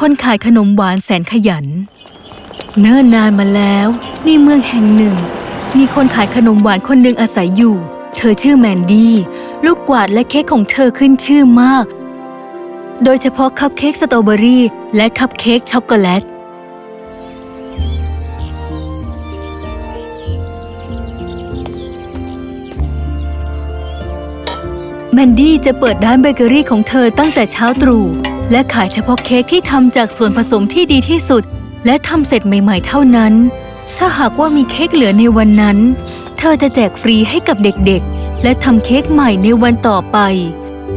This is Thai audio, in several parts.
คนขายขนมหวานแสนขยัน เนิ่นนานมาแล้วในเมืองแห่งหนึ่ง มีคนขายขนมหวานคนหนึ่งอาศัยอยู่ เธอชื่อแมนดี้ลูกกวาดและเค้กของเธอขึ้นชื่อมาก โดยเฉพาะคัพเค้กสตรอเบอรี่และคัพเค้กช็อกโกแลตแมนดี้จะเปิดร้านเบเกอรี่ของเธอตั้งแต่เช้าตรู่ และขายเฉพาะเค้กที่ทำจากส่วนผสมที่ดีที่สุด และทำเสร็จใหม่ๆเท่านั้น ถ้าหากว่ามีเค้กเหลือในวันนั้น เธอจะแจกฟรีให้กับเด็กๆ และทำเค้กใหม่ในวันต่อไป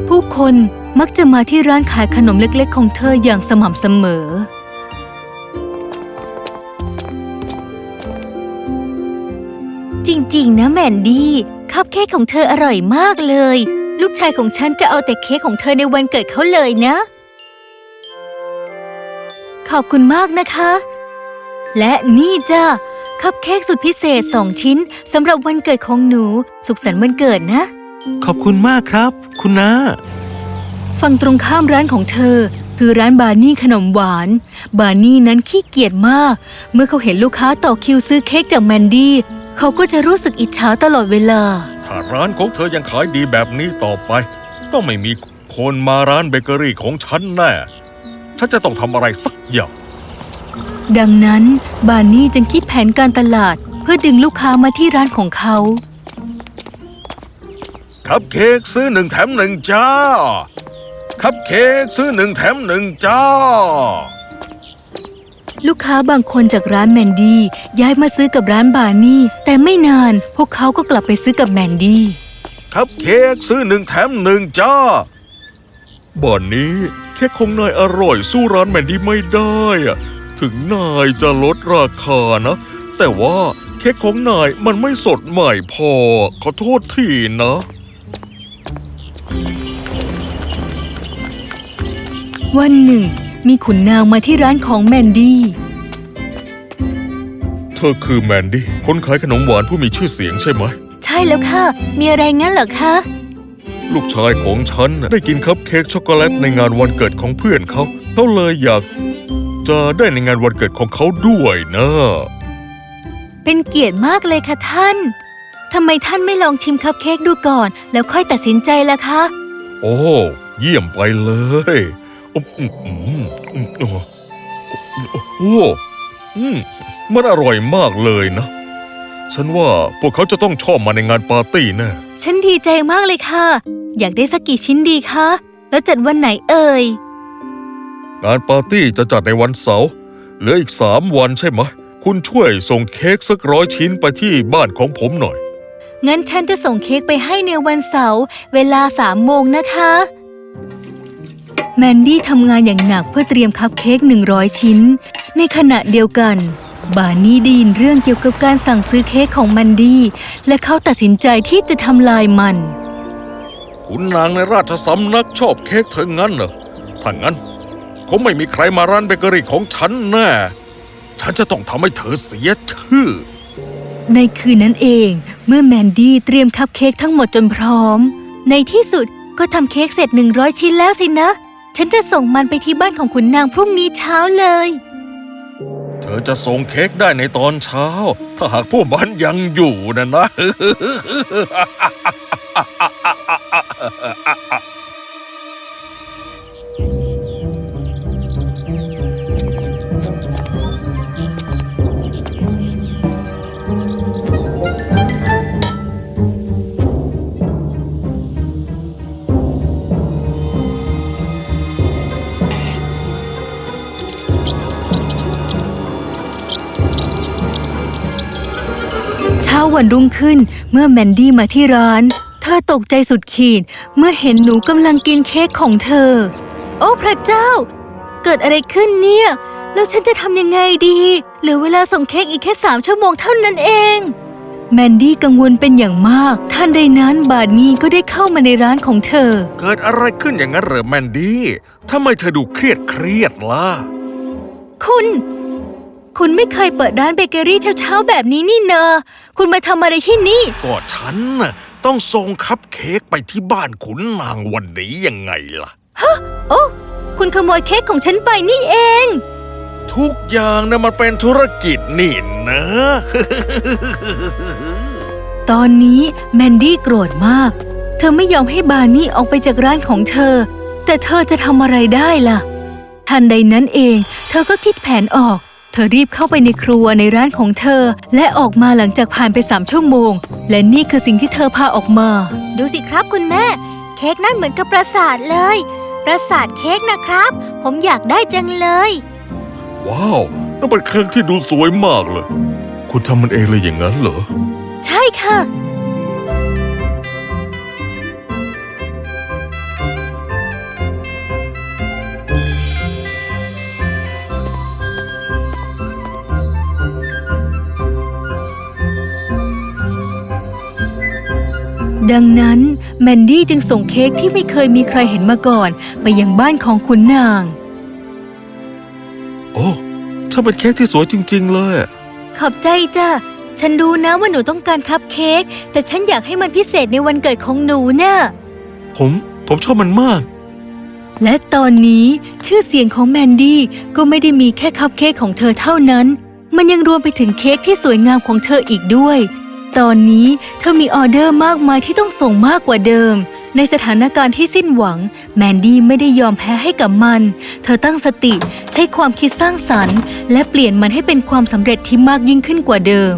ผู้คนมักจะมาที่ร้านขายขนมเล็กๆ ของเธออย่างสม่ำเสมอ จริงๆ นะแมนดี้คัพเค้กของเธออร่อยมากเลย ลูกชายของฉันจะเอาแต่เค้กของเธอในวันเกิดเขาเลยนะ ขอบคุณมากนะคะ และนี่จ้าคัพเค้กสุดพิเศษสองชิ้นสำหรับวันเกิดของหนู สุขสันต์วันเกิดนะ ขอบคุณมากครับ คุณน้าฝั่งตรงข้ามร้านของเธอ คือร้านบานี่ขนมหวาน บานี่นั้นขี้เกียจมาก เมื่อเขาเห็นลูกค้าต่อคิวซื้อเค้กจากแมนดี้เขาก็จะรู้สึกอิจฉาตลอดเวลา ถ้าร้านของเธอยังขายดีแบบนี้ต่อไป ต้องไม่มีคนมาร้านเบเกอรี่ของฉันแน่ ฉันจะต้องทำอะไรสักอย่าง ดังนั้นบานี่จึงคิดแผนการตลาดเพื่อดึงลูกค้ามาที่ร้านของเขา คัพเค้กซื้อหนึ่งแถมหนึ่งจ้า คัพเค้กซื้อหนึ่งแถมหนึ่งจ้า ลูกค้าบางคนจากร้านแมนดี้ย้ายมาซื้อกับร้านบานี่ แต่ไม่นานพวกเขาก็กลับไปซื้อกับแมนดี้ คัพเค้กซื้อหนึ่งแถมหนึ่งจ้าบ่อนนี้เค้กของนายอร่อยสู้ร้านแมนดี้ไม่ได้อะถึงนายจะลดราคานะ แต่ว่าเค้กของนายมันไม่สดใหม่พอ ขอโทษทีนะ วันหนึ่ง มีขุนนางมาที่ร้านของแมนดี้ เธอคือแมนดี้คนขายขนมหวานผู้มีชื่อเสียงใช่ไหม ใช่แล้วค่ะ มีอะไรงั้นเหรอคะ ลูกชายของฉันน่ะได้กินคัพเค้กช็อกโกแลตในงานวันเกิดของเพื่อนเขา เขาเลยอยากจะได้ในงานวันเกิดของเขาด้วยนะ เป็นเกียรติมากเลยค่ะท่าน ทำไมท่านไม่ลองชิมคัพเค้กดูก่อน แล้วค่อยตัดสินใจล่ะคะ โอ้ เยี่ยมไปเลยอืมอืมอืมอืมโอ้โอ้อืมมันอร่อยมากเลยนะ ฉันว่าพวกเขาจะต้องชอบมาในงานปาร์ตี้แน่ฉันดีใจมากเลยค่ะ อยากได้สักกี่ชิ้นดีคะ แล้วจัดวันไหนเอ่ย งานปาร์ตี้จะจัดในวันเสาร์เหลืออีกสามวันใช่ไหม คุณช่วยส่งเค้กสักร้อยชิ้นไปที่บ้านของผมหน่อย งั้นฉันจะส่งเค้กไปให้ในวันเสาร์เวลาสามโมงนะคะ แมนดี้ทำงานอย่างหนักเพื่อเตรียมคัพเค้ก100ชิ้น ในขณะเดียวกัน บานี่ได้ยินเรื่องเกี่ยวกับการสั่งซื้อเค้กของแมนดี้และเขาตัดสินใจที่จะทำลายมัน ขุนนางในราชสำนักชอบเค้กเธองั้นเหรอถ้างั้นคงไม่มีใครมาร้านเบเกอรี่ของฉันแน่ฉันจะต้องทำให้เธอเสียชื่อ ในคืนนั้นเองเมื่อแมนดี้เตรียมคัพเค้กทั้งหมดจนพร้อม ในที่สุดก็ทำเค้กเสร็จ100ชิ้นแล้วสินะ ฉันจะส่งมันไปที่บ้านของขุนนางพรุ่งนี้เช้าเลย เธอจะส่งเค้กได้ในตอนเช้า ถ้าหากพวกมันยังอยู่นะนะ วันรุ่งขึ้น เมื่อแมนดี้มาที่ร้าน เธอตกใจสุดขีด เมื่อเห็นหนูกำลังกินเค้กของเธอ โอ้พระเจ้า เกิดอะไรขึ้นเนี่ย แล้วฉันจะทำยังไงดีเหลือเวลาส่งเค้กอีกแค่สามชั่วโมงเท่านั้นเองแมนดี้กังวลเป็นอย่างมาก ท่านใดนั้นบาดนี้ก็ได้เข้ามาในร้านของเธอ เกิดอะไรขึ้นอย่างนั้นเหรอแมนดี้ทำไมเธอดูเครียดเครียดล่ะ คุณ คุณไม่เคยเปิดร้านเบเกอรี่เช้าๆแบบนี้นี่เนอะคุณมาทำอะไรที่นี่ ก็ฉันน่ะต้องส่งคัพเค้กไปที่บ้านขุนนางวันนี้ยังไงล่ะโอ้คุณขโมยเค้กของฉันไปนี่เอง ทุกอย่างนะมันเป็นธุรกิจนี่นะ ตอนนี้แมนดี้โกรธมาก เธอไม่ยอมให้บาร์นี่ออกไปจากร้านของเธอ แต่เธอจะทำอะไรได้ล่ะ ทันใดนั้นเอง เธอก็คิดแผนออก เธอรีบเข้าไปในครัวในร้านของเธอ และออกมาหลังจากผ่านไปสามชั่วโมง และนี่คือสิ่งที่เธอพาออกมา ดูสิครับคุณแม่ เค้กนั่นเหมือนกับปราสาทเลย ปราสาทเค้กนะครับ ผมอยากได้จังเลย ว้าวนั่นเป็นเค้กที่ดูสวยมากเลย คุณทำมันเองเลยอย่างนั้นเหรอ ใช่ค่ะ ดังนั้นแมนดี้จึงส่งเค้กที่ไม่เคยมีใครเห็นมาก่อน ไปยังบ้านของขุนนาง โอ้ถ้าเป็นเค้กที่สวยจริง ๆ เลยอะขอบใจจ้ะ ฉันรู้นะว่าหนูต้องการคัพเค้ก แต่ฉันอยากให้มันพิเศษในวันเกิดของหนูน่ะ ผม ผมชอบมันมาก และตอนนี้ชื่อเสียงของแมนดี้ก็ไม่ได้มีแค่คัพเค้กของเธอเท่านั้น มันยังรวมไปถึงเค้กที่สวยงามของเธออีกด้วย ตอนนี้เธอมีออเดอร์มากมายที่ต้องส่งมากกว่าเดิม ในสถานการณ์ที่สิ้นหวัง แมนดี้ไม่ได้ยอมแพ้ให้กับมัน เธอตั้งสติใช้ความคิดสร้างสรรค์ และเปลี่ยนมันให้เป็นความสำเร็จที่มากยิ่งขึ้นกว่าเดิม